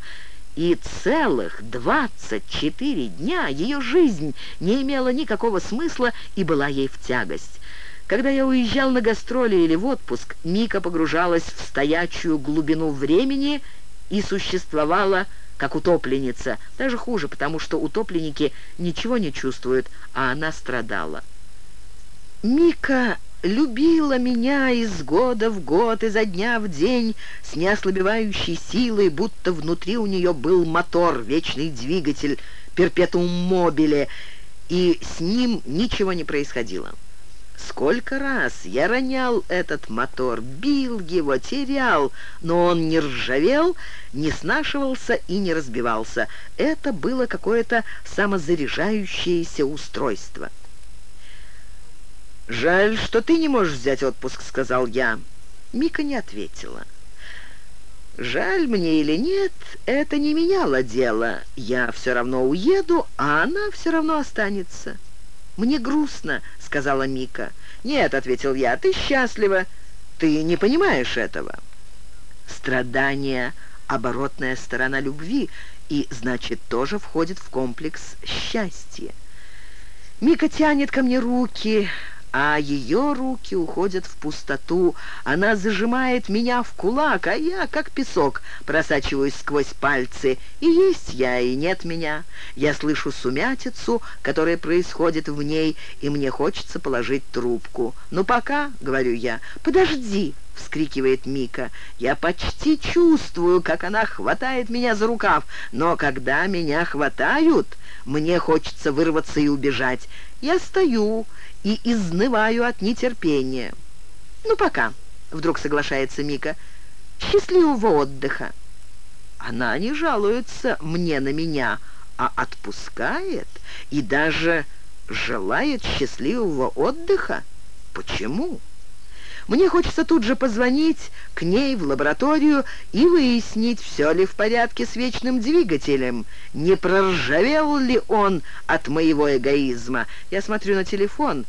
и целых 24 дня ее жизнь не имела никакого смысла и была ей в тягость. Когда я уезжал на гастроли или в отпуск, Мика погружалась в стоячую глубину времени и существовала как утопленница. Даже хуже, потому что утопленники ничего не чувствуют, а она страдала. Мика любила меня из года в год, изо дня в день, с неослабевающей силой, будто внутри у нее был мотор, вечный двигатель, перпетум мобиле, и с ним ничего не происходило. Сколько раз я ронял этот мотор, бил его, терял, но он не ржавел, не снашивался и не разбивался. Это было какое-то самозаряжающееся устройство. «Жаль, что ты не можешь взять отпуск», — сказал я. Мика не ответила. Жаль мне или нет, это не меняло дело. Я все равно уеду, а она все равно останется. «Мне грустно», — сказала Мика. «Нет», — ответил я, — «ты счастлива. Ты не понимаешь этого». Страдание — оборотная сторона любви, и, значит, тоже входит в комплекс счастья. Мика тянет ко мне руки, а ее руки уходят в пустоту. Она зажимает меня в кулак, а я, как песок, просачиваюсь сквозь пальцы. И есть я, и нет меня. Я слышу сумятицу, которая происходит в ней, и мне хочется положить трубку. «Ну пока», — говорю я, — «подожди», — вскрикивает Мика. «Я почти чувствую, как она хватает меня за рукав, но когда меня хватают, мне хочется вырваться и убежать. Я стою и изнываю от нетерпения. «Ну, пока», — вдруг соглашается Мика. «Счастливого отдыха». Она не жалуется мне на меня, а отпускает и даже желает счастливого отдыха. Почему?» Мне хочется тут же позвонить к ней в лабораторию и выяснить, все ли в порядке с вечным двигателем, не проржавел ли он от моего эгоизма. Я смотрю на телефон,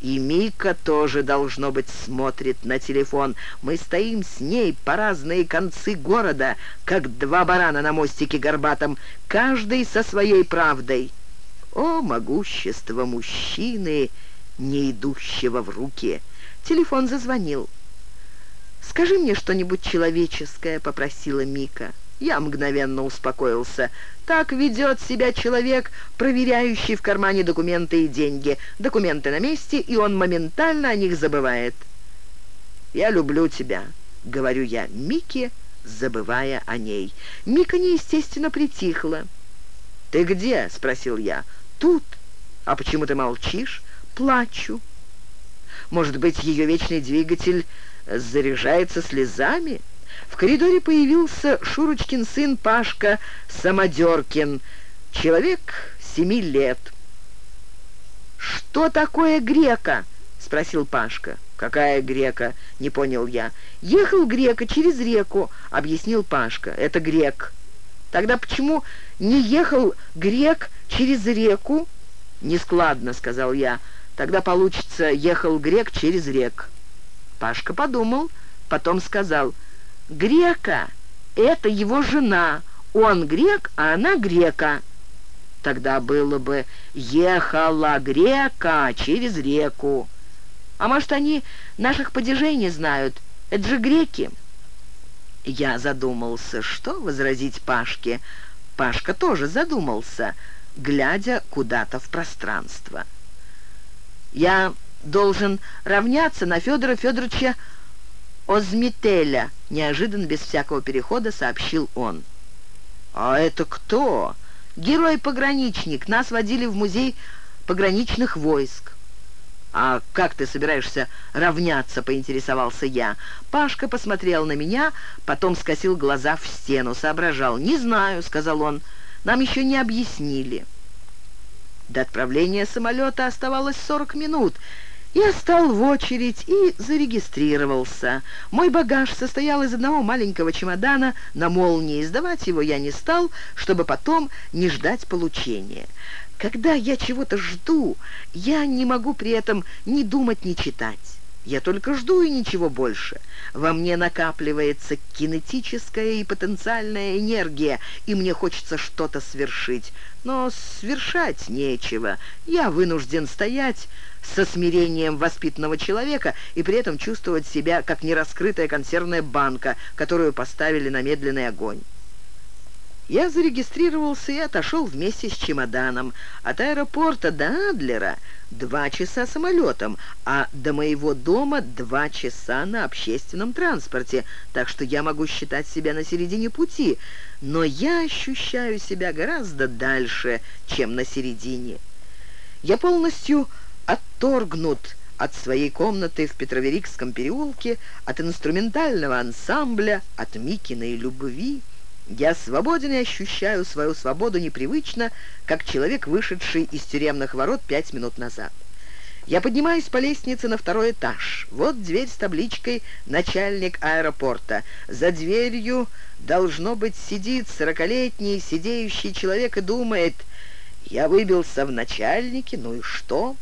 и Мика тоже, должно быть, смотрит на телефон. Мы стоим с ней по разные концы города, как два барана на мостике горбатом, каждый со своей правдой. О, могущество мужчины, не идущего в руки!» Телефон зазвонил. «Скажи мне что-нибудь человеческое», — попросила Мика. Я мгновенно успокоился. Так ведет себя человек, проверяющий в кармане документы и деньги. Документы на месте, и он моментально о них забывает. «Я люблю тебя», — говорю я Мике, забывая о ней. Мика неестественно притихла. «Ты где?» — спросил я. «Тут». «А почему ты молчишь?» «Плачу». «Может быть, ее вечный двигатель заряжается слезами?» В коридоре появился Шурочкин сын Пашка Самодеркин, человек семи лет. «Что такое грека?» — спросил Пашка. «Какая грека?» — не понял я. «Ехал грека через реку», — объяснил Пашка. «Это грек». «Тогда почему не ехал грек через реку?» «Нескладно», — сказал я. «Тогда получится, ехал грек через рек». Пашка подумал, потом сказал — Грека — это его жена. Он грек, а она грека. Тогда было бы «ехала грека через реку». А может, они наших падежей не знают? Это же греки. Я задумался, что возразить Пашке. Пашка тоже задумался, глядя куда-то в пространство. Я должен равняться на Федора Федоровича Озмителя», — неожиданно, без всякого перехода, сообщил он. «А это кто?» «Герой-пограничник. Нас водили в музей пограничных войск». «А как ты собираешься равняться?» — поинтересовался я. Пашка посмотрел на меня, потом скосил глаза в стену, соображал. «Не знаю», — сказал он, — «нам еще не объяснили». До отправления самолета оставалось сорок минут — я стал в очередь и зарегистрировался. Мой багаж состоял из одного маленького чемодана на молнии. Сдавать его я не стал, чтобы потом не ждать получения. Когда я чего-то жду, я не могу при этом ни думать, ни читать. Я только жду и ничего больше. Во мне накапливается кинетическая и потенциальная энергия, и мне хочется что-то свершить. Но свершать нечего. Я вынужден стоять со смирением воспитанного человека и при этом чувствовать себя как нераскрытая консервная банка, которую поставили на медленный огонь. Я зарегистрировался и отошел вместе с чемоданом. От аэропорта до Адлера два часа самолетом, а до моего дома два часа на общественном транспорте, так что я могу считать себя на середине пути, но я ощущаю себя гораздо дальше, чем на середине. Я полностью отторгнут от своей комнаты в Петроверикском переулке, от инструментального ансамбля, от Микиной любви. Я свободен и ощущаю свою свободу непривычно, как человек, вышедший из тюремных ворот пять минут назад. Я поднимаюсь по лестнице на второй этаж. Вот дверь с табличкой «Начальник аэропорта». За дверью, должно быть, сидит сорокалетний сидеющий человек и думает, «Я выбился в начальнике, ну и что?»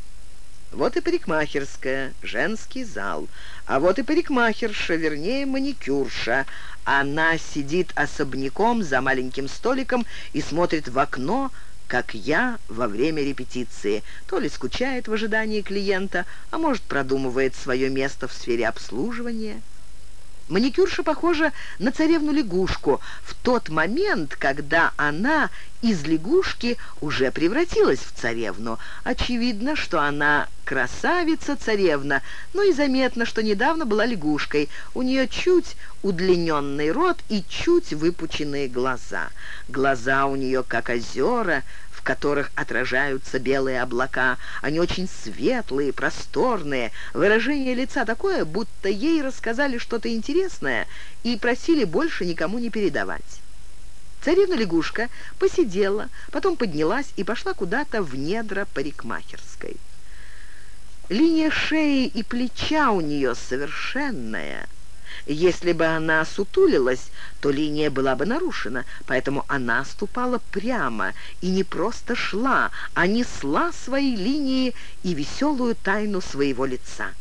Вот и парикмахерская, женский зал. А вот и парикмахерша, вернее, маникюрша. Она сидит особняком за маленьким столиком и смотрит в окно, как я во время репетиции. То ли скучает в ожидании клиента, а может, продумывает свое место в сфере обслуживания. Маникюрша похожа на царевну-лягушку в тот момент, когда она из лягушки уже превратилась в царевну. Очевидно, что она красавица-царевна, но и заметно, что недавно была лягушкой. У нее чуть удлиненный рот и чуть выпученные глаза. Глаза у нее как озера, которых отражаются белые облака. Они очень светлые, просторные. Выражение лица такое, будто ей рассказали что-то интересное и просили больше никому не передавать. Царевна-лягушка посидела, потом поднялась и пошла куда-то в недра парикмахерской. Линия шеи и плеча у нее совершенная – если бы она сутулилась, то линия была бы нарушена, поэтому она ступала прямо и не просто шла, а несла свои линии и веселую тайну своего лица.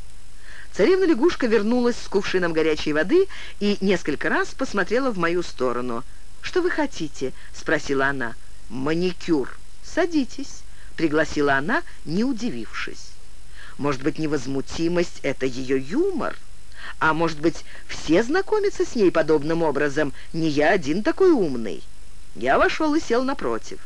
Царевна-лягушка вернулась с кувшином горячей воды и несколько раз посмотрела в мою сторону. «Что вы хотите?» — спросила она. «Маникюр. Садитесь», — пригласила она, не удивившись. «Может быть, невозмутимость — это ее юмор?» А может быть, все знакомятся с ней подобным образом? Не я один такой умный. Я вошел и сел напротив.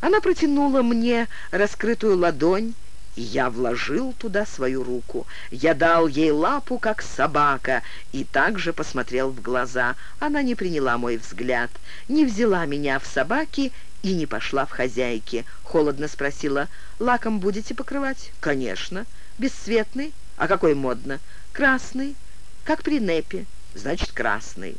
Она протянула мне раскрытую ладонь, и я вложил туда свою руку. Я дал ей лапу, как собака, и также посмотрел в глаза. Она не приняла мой взгляд, не взяла меня в собаки и не пошла в хозяйки. Холодно спросила, «Лаком будете покрывать?» «Конечно. Бесцветный? А какой модно?» «Красный, как при Непе. Значит, красный».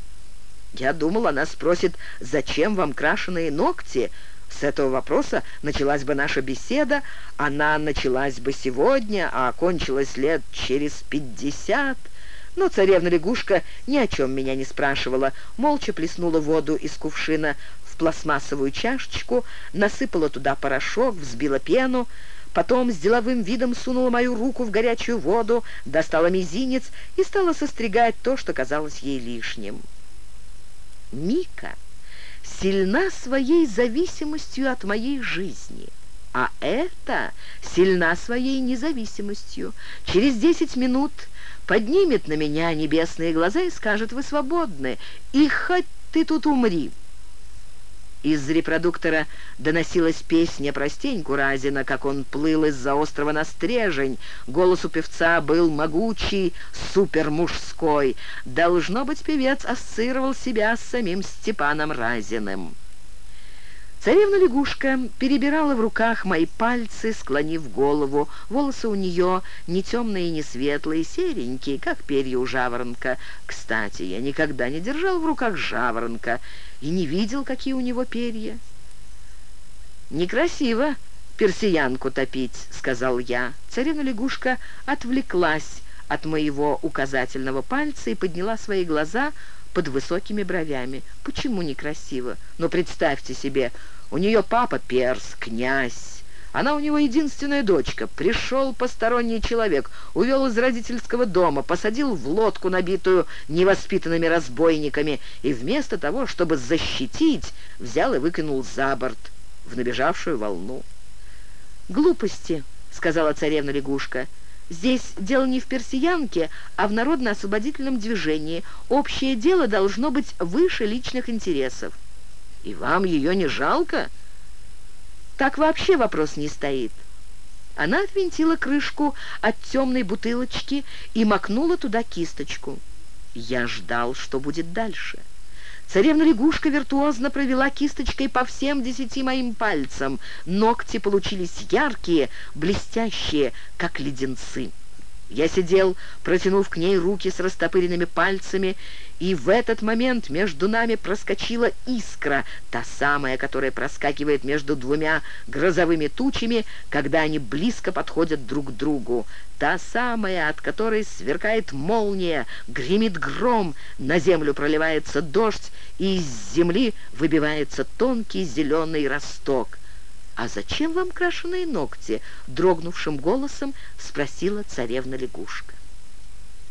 Я думал, она спросит, «Зачем вам крашеные ногти?» С этого вопроса началась бы наша беседа, она началась бы сегодня, а окончилась лет через пятьдесят. Но царевна-лягушка ни о чем меня не спрашивала, молча плеснула воду из кувшина в пластмассовую чашечку, насыпала туда порошок, взбила пену, потом с деловым видом сунула мою руку в горячую воду, достала мизинец и стала состригать то, что казалось ей лишним. Мика сильна своей зависимостью от моей жизни, а это сильна своей независимостью. Через десять минут поднимет на меня небесные глаза и скажет «Вы свободны, и хоть ты тут умри». Из репродуктора доносилась песня про Стеньку Разина, как он плыл из-за острова на стрежень. Голос у певца был могучий, супермужской. Должно быть, певец ассоциировал себя с самим Степаном Разиным. Царевна-лягушка перебирала в руках мои пальцы, склонив голову. Волосы у нее не темные, не светлые, серенькие, как перья у жаворонка. Кстати, я никогда не держал в руках жаворонка и не видел, какие у него перья. «Некрасиво персиянку топить», — сказал я. Царевна-лягушка отвлеклась от моего указательного пальца и подняла свои глаза под высокими бровями. «Почему некрасиво? Но представьте себе, у нее папа перс, князь. Она у него единственная дочка. Пришел посторонний человек, увел из родительского дома, посадил в лодку, набитую невоспитанными разбойниками, и вместо того, чтобы защитить, взял и выкинул за борт в набежавшую волну. «Глупости», — сказала царевна-лягушка. «Здесь дело не в персиянке, а в народно-освободительном движении. Общее дело должно быть выше личных интересов». И вам ее не жалко? Так вообще вопрос не стоит. Она отвинтила крышку от темной бутылочки и макнула туда кисточку. Я ждал, что будет дальше. Царевна-лягушка виртуозно провела кисточкой по всем десяти моим пальцам. Ногти получились яркие, блестящие, как леденцы. Я сидел, протянув к ней руки с растопыренными пальцами, и в этот момент между нами проскочила искра, та самая, которая проскакивает между двумя грозовыми тучами, когда они близко подходят друг к другу. Та самая, от которой сверкает молния, гремит гром, на землю проливается дождь, и из земли выбивается тонкий зеленый росток. «А зачем вам крашеные ногти?» — дрогнувшим голосом спросила царевна-лягушка.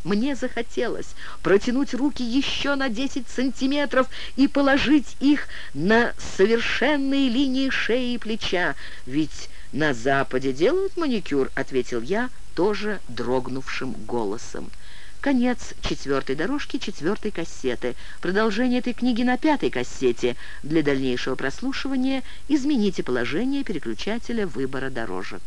Мне захотелось протянуть руки еще на 10 сантиметров и положить их на совершенные линии шеи и плеча. «Ведь на Западе делают маникюр», — ответил я тоже дрогнувшим голосом. Конец четвертой дорожки четвертой кассеты. Продолжение этой книги на пятой кассете. Для дальнейшего прослушивания измените положение переключателя выбора дорожек.